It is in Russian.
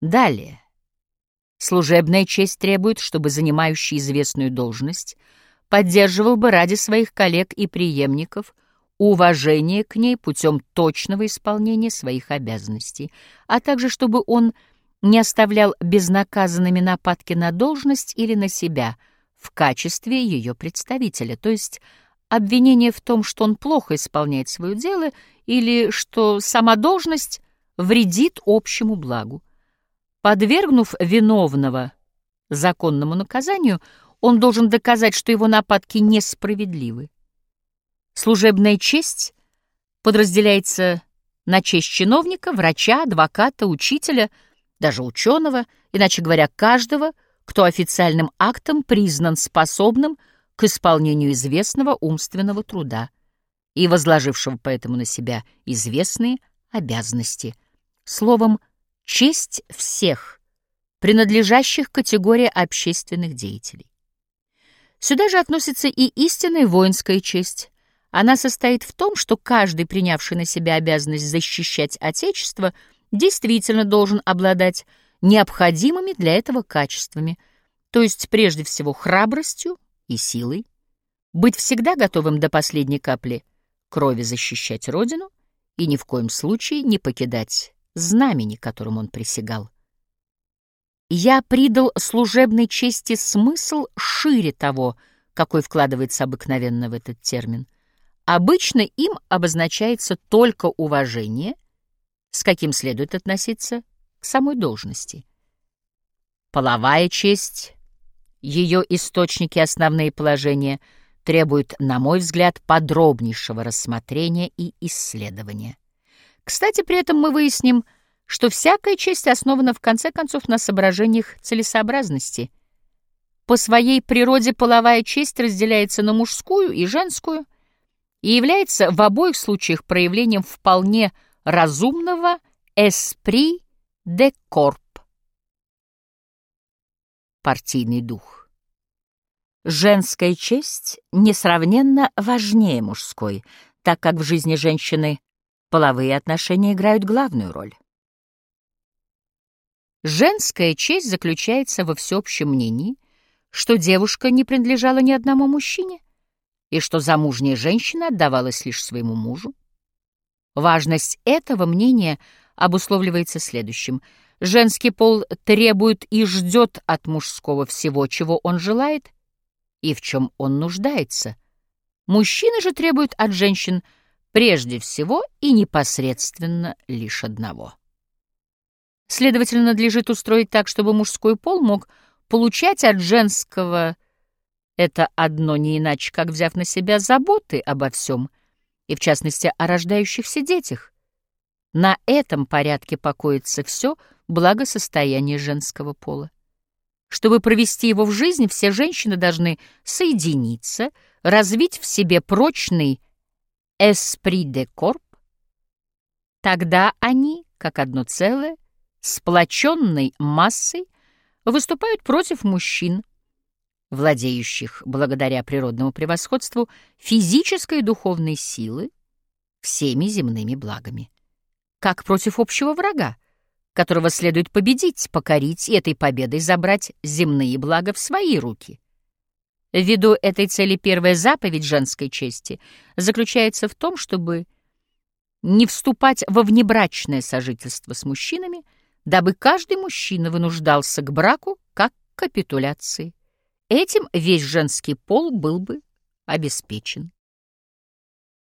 Далее. Служебная честь требует, чтобы занимающий известную должность поддерживал бы ради своих коллег и преемников уважение к ней путем точного исполнения своих обязанностей, а также чтобы он не оставлял безнаказанными нападки на должность или на себя в качестве ее представителя, то есть обвинение в том, что он плохо исполняет свое дело или что сама должность вредит общему благу. Подвергнув виновного законному наказанию, он должен доказать, что его нападки несправедливы. Служебная честь подразделяется на честь чиновника, врача, адвоката, учителя, даже ученого, иначе говоря, каждого, кто официальным актом признан способным к исполнению известного умственного труда и возложившего поэтому на себя известные обязанности. Словом, честь всех, принадлежащих категории общественных деятелей. Сюда же относится и истинная воинская честь. Она состоит в том, что каждый, принявший на себя обязанность защищать Отечество, действительно должен обладать необходимыми для этого качествами, то есть прежде всего храбростью, и силой, быть всегда готовым до последней капли крови защищать Родину и ни в коем случае не покидать знамени, которым он присягал. Я придал служебной чести смысл шире того, какой вкладывается обыкновенно в этот термин. Обычно им обозначается только уважение, с каким следует относиться к самой должности. Половая честь ее источники основные положения требуют, на мой взгляд, подробнейшего рассмотрения и исследования. Кстати, при этом мы выясним, что всякая честь основана в конце концов на соображениях целесообразности. По своей природе половая честь разделяется на мужскую и женскую и является в обоих случаях проявлением вполне разумного «esprit de corps» партийный дух. Женская честь несравненно важнее мужской, так как в жизни женщины половые отношения играют главную роль. Женская честь заключается во всеобщем мнении, что девушка не принадлежала ни одному мужчине и что замужняя женщина отдавалась лишь своему мужу. Важность этого мнения обусловливается следующим — Женский пол требует и ждет от мужского всего, чего он желает и в чем он нуждается. Мужчины же требуют от женщин прежде всего и непосредственно лишь одного. Следовательно, надлежит устроить так, чтобы мужской пол мог получать от женского это одно не иначе, как взяв на себя заботы обо всем, и в частности о рождающихся детях. На этом порядке покоится все — благосостояние женского пола. Чтобы провести его в жизнь, все женщины должны соединиться, развить в себе прочный esprit de corps. Тогда они, как одно целое, сплоченной массой, выступают против мужчин, владеющих, благодаря природному превосходству, физической и духовной силы всеми земными благами, как против общего врага, которого следует победить, покорить и этой победой забрать земные блага в свои руки. Ввиду этой цели первая заповедь женской чести заключается в том, чтобы не вступать во внебрачное сожительство с мужчинами, дабы каждый мужчина вынуждался к браку как к капитуляции. Этим весь женский пол был бы обеспечен.